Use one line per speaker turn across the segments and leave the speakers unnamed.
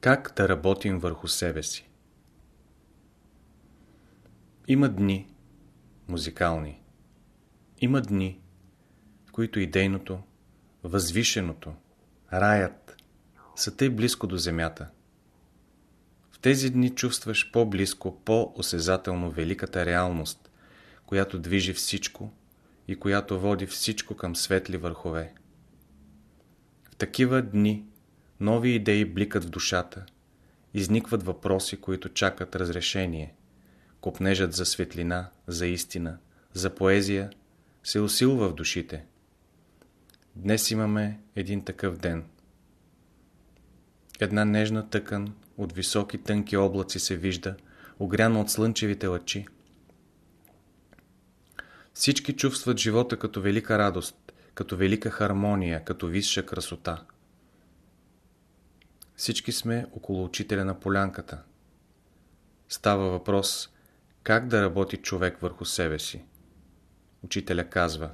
Как да работим върху себе си? Има дни, музикални. Има дни, в които идейното, възвишеното, раят са тъй близко до земята. В тези дни чувстваш по-близко, по-осезателно великата реалност, която движи всичко и която води всичко към светли върхове. В такива дни нови идеи бликат в душата, изникват въпроси, които чакат разрешение, копнежът за светлина, за истина, за поезия се усилва в душите. Днес имаме един такъв ден. Една нежна тъкан от високи тънки облаци се вижда, огряна от слънчевите лъчи. Всички чувстват живота като велика радост, като велика хармония, като висша красота. Всички сме около учителя на полянката. Става въпрос как да работи човек върху себе си. Учителя казва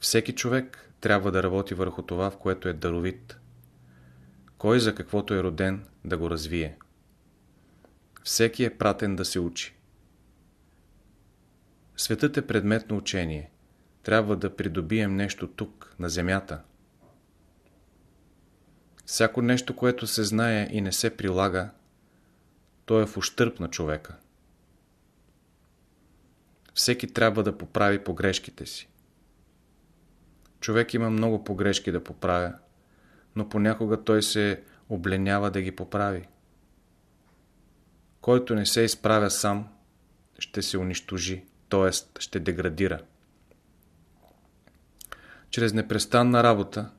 Всеки човек трябва да работи върху това, в което е даровит. Кой за каквото е роден да го развие. Всеки е пратен да се учи. Светът е предмет на учение. Трябва да придобием нещо тук, на земята. Всяко нещо, което се знае и не се прилага, то е в ущърп на човека. Всеки трябва да поправи погрешките си. Човек има много погрешки да поправя, но понякога той се обленява да ги поправи. Който не се изправя сам, ще се унищожи, т.е. ще деградира. Чрез непрестанна работа,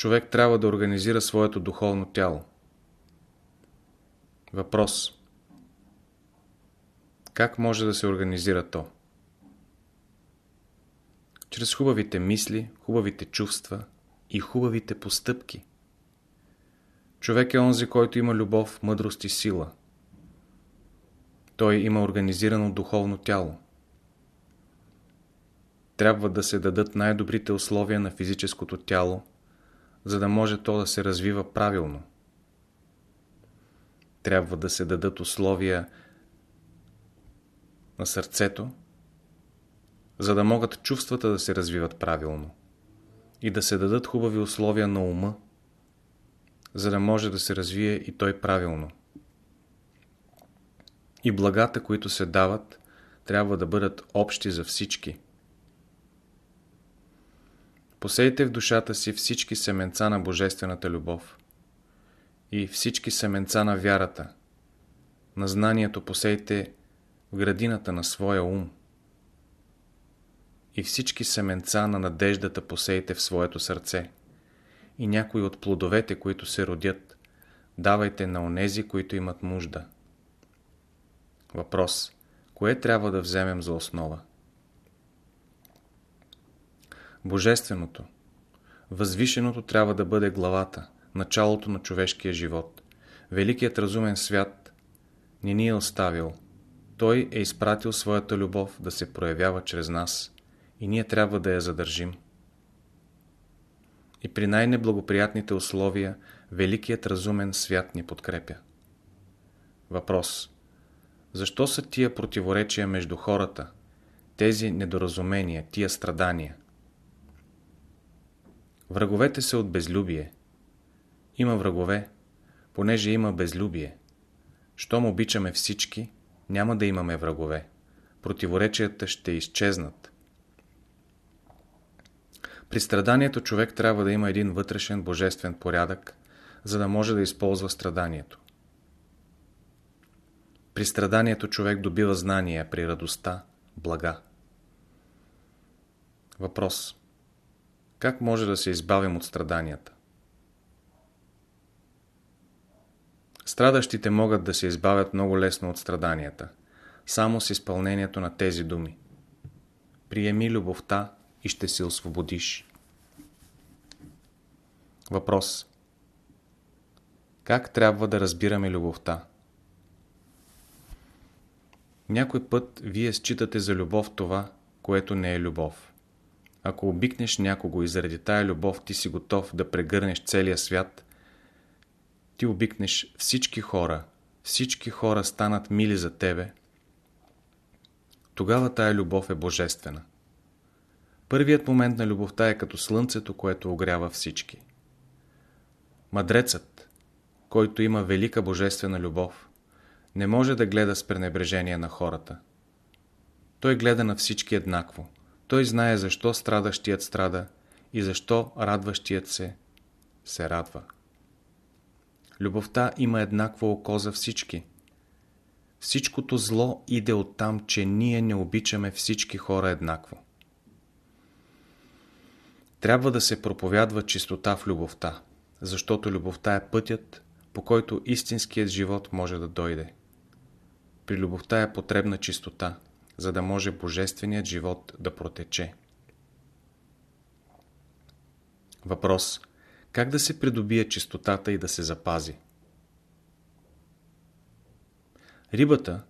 човек трябва да организира своето духовно тяло. Въпрос Как може да се организира то? Чрез хубавите мисли, хубавите чувства и хубавите постъпки. Човек е онзи, който има любов, мъдрост и сила. Той има организирано духовно тяло. Трябва да се дадат най-добрите условия на физическото тяло, за да може то да се развива правилно. Трябва да се дадат условия на сърцето, за да могат чувствата да се развиват правилно и да се дадат хубави условия на ума, за да може да се развие и той правилно. И благата, които се дават, трябва да бъдат общи за всички. Посейте в душата си всички семенца на Божествената любов и всички семенца на вярата. На знанието посейте в градината на своя ум и всички семенца на надеждата посейте в своето сърце. И някои от плодовете, които се родят, давайте на онези, които имат нужда. Въпрос. Кое трябва да вземем за основа? Божественото. Възвишеното трябва да бъде главата, началото на човешкия живот. Великият разумен свят не ни е оставил. Той е изпратил своята любов да се проявява чрез нас и ние трябва да я задържим. И при най-неблагоприятните условия Великият разумен свят ни подкрепя. Въпрос. Защо са тия противоречия между хората, тези недоразумения, тия страдания? Враговете са от безлюбие. Има врагове, понеже има безлюбие. Щом обичаме всички, няма да имаме врагове. Противоречията ще изчезнат. При страданието човек трябва да има един вътрешен божествен порядък, за да може да използва страданието. При страданието човек добива знания, при радостта – блага. Въпрос. Как може да се избавим от страданията? Страдащите могат да се избавят много лесно от страданията, само с изпълнението на тези думи. Приеми любовта и ще се освободиш. Въпрос. Как трябва да разбираме любовта? Някой път вие считате за любов това, което не е любов. Ако обикнеш някого и заради тая любов ти си готов да прегърнеш целия свят, ти обикнеш всички хора, всички хора станат мили за тебе, тогава тая любов е божествена. Първият момент на любовта е като слънцето, което огрява всички. Мадрецът, който има велика божествена любов, не може да гледа с пренебрежение на хората. Той гледа на всички еднакво. Той знае защо страдащият страда и защо радващият се се радва. Любовта има еднакво око за всички. Всичкото зло иде от там, че ние не обичаме всички хора еднакво. Трябва да се проповядва чистота в любовта, защото любовта е пътят, по който истинският живот може да дойде. При любовта е потребна чистота, за да може божественият живот да протече. Въпрос. Как да се придобие чистотата и да се запази? Рибата,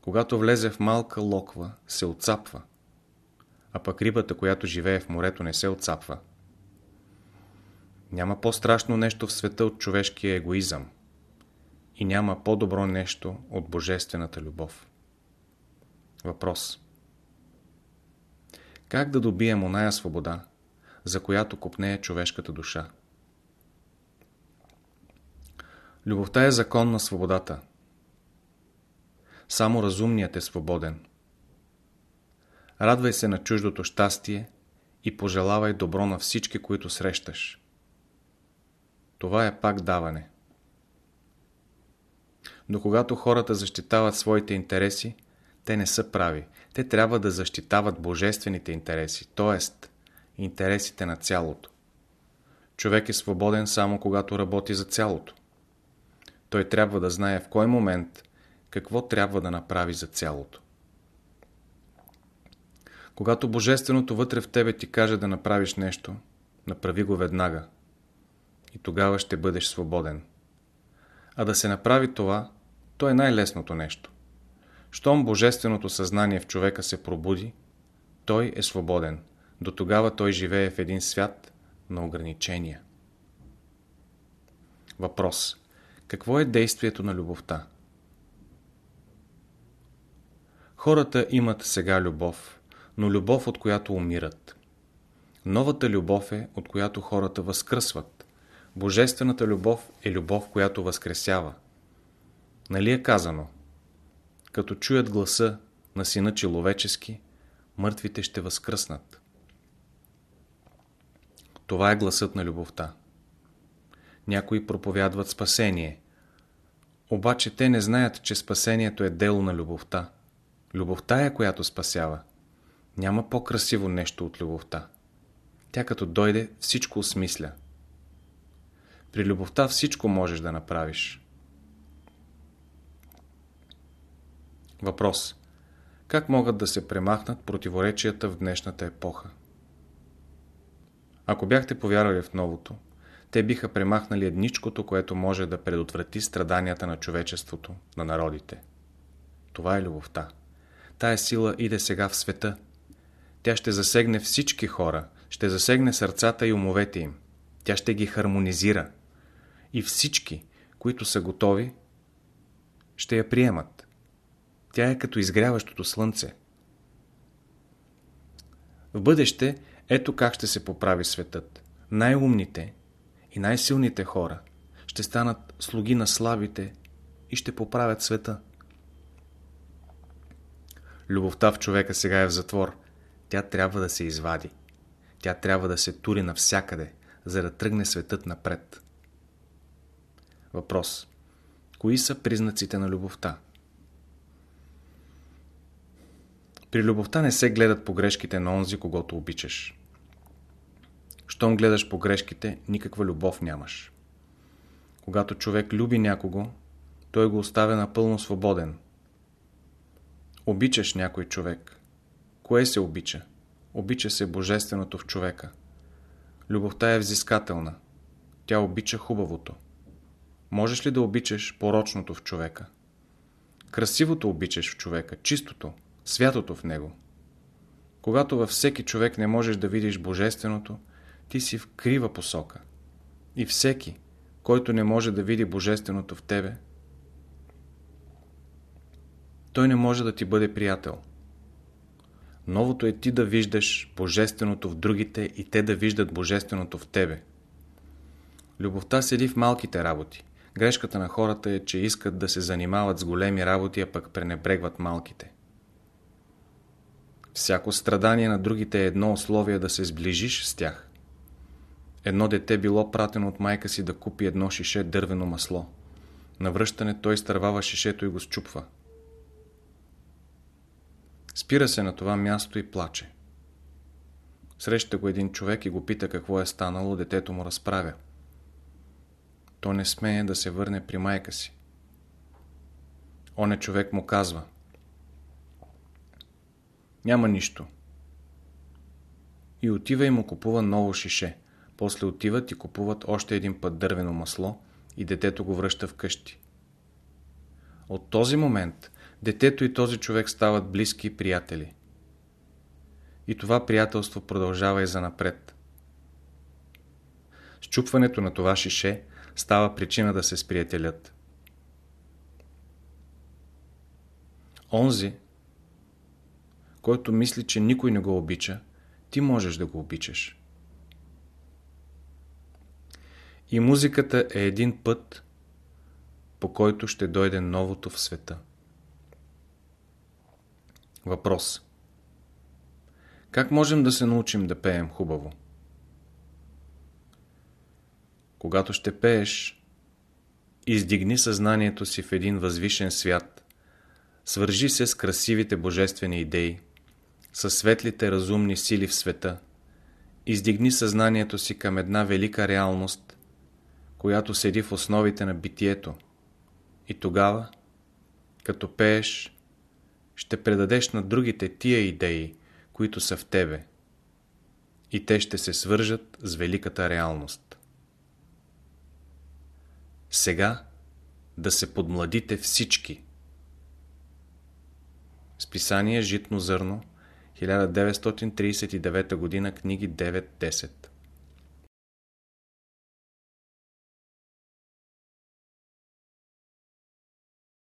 когато влезе в малка локва, се отцапва, а пък рибата, която живее в морето, не се отцапва. Няма по-страшно нещо в света от човешкия егоизъм и няма по-добро нещо от божествената любов. Въпрос Как да добием оная свобода, за която купнее човешката душа? Любовта е закон на свободата. Само разумният е свободен. Радвай се на чуждото щастие и пожелавай добро на всички, които срещаш. Това е пак даване. Но когато хората защитават своите интереси, те не са прави. Те трябва да защитават божествените интереси, т.е. интересите на цялото. Човек е свободен само когато работи за цялото. Той трябва да знае в кой момент какво трябва да направи за цялото. Когато Божественото вътре в тебе ти каже да направиш нещо, направи го веднага. И тогава ще бъдеш свободен. А да се направи това, то е най-лесното нещо. Щом Божественото съзнание в човека се пробуди, той е свободен. До тогава той живее в един свят на ограничения. Въпрос. Какво е действието на любовта? Хората имат сега любов, но любов, от която умират. Новата любов е, от която хората възкръсват. Божествената любов е любов, която възкресява. Нали е казано? Като чуят гласа на сина человечески, мъртвите ще възкръснат. Това е гласът на любовта. Някои проповядват спасение. Обаче те не знаят, че спасението е дело на любовта. Любовта е, която спасява. Няма по-красиво нещо от любовта. Тя като дойде, всичко осмисля. При любовта всичко можеш да направиш. Въпрос. Как могат да се премахнат противоречията в днешната епоха? Ако бяхте повярвали в новото, те биха премахнали едничкото, което може да предотврати страданията на човечеството, на народите. Това е любовта. Тая сила иде сега в света. Тя ще засегне всички хора, ще засегне сърцата и умовете им. Тя ще ги хармонизира. И всички, които са готови, ще я приемат. Тя е като изгряващото слънце. В бъдеще ето как ще се поправи светът. Най-умните и най-силните хора ще станат слуги на слабите и ще поправят света. Любовта в човека сега е в затвор. Тя трябва да се извади. Тя трябва да се тури навсякъде, за да тръгне светът напред. Въпрос. Кои са признаците на любовта? При любовта не се гледат погрешките на онзи, когато обичаш. Щом гледаш погрешките, никаква любов нямаш. Когато човек люби някого, той го оставя напълно свободен. Обичаш някой човек. Кое се обича? Обича се божественото в човека. Любовта е взискателна. Тя обича хубавото. Можеш ли да обичаш порочното в човека? Красивото обичаш в човека, чистото, святото в него. Когато във всеки човек не можеш да видиш божественото, ти си в крива посока. И всеки, който не може да види Божественото в тебе, той не може да ти бъде приятел. Новото е ти да виждаш Божественото в другите и те да виждат Божественото в тебе. Любовта седи в малките работи. Грешката на хората е, че искат да се занимават с големи работи, а пък пренебрегват малките. Всяко страдание на другите е едно условие да се сближиш с тях. Едно дете било пратено от майка си да купи едно шише дървено масло. На връщане той стървава шишето и го счупва. Спира се на това място и плаче. Среща го един човек и го пита какво е станало, детето му разправя. То не смее да се върне при майка си. Оне човек му казва Няма нищо. И отива и му купува ново шише. После отиват и купуват още един път дървено масло и детето го връща вкъщи. От този момент детето и този човек стават близки приятели. И това приятелство продължава и занапред. Счупването на това шише става причина да се сприятелят. Онзи, който мисли, че никой не го обича, ти можеш да го обичаш. И музиката е един път, по който ще дойде новото в света. Въпрос Как можем да се научим да пеем хубаво? Когато ще пееш, издигни съзнанието си в един възвишен свят, свържи се с красивите божествени идеи, със светлите разумни сили в света, издигни съзнанието си към една велика реалност, която седи в основите на битието. И тогава, като пееш, ще предадеш на другите тия идеи, които са в тебе. И те ще се свържат с великата реалност. Сега да се подмладите всички. Списание Житно зърно 1939 г. книги 9-10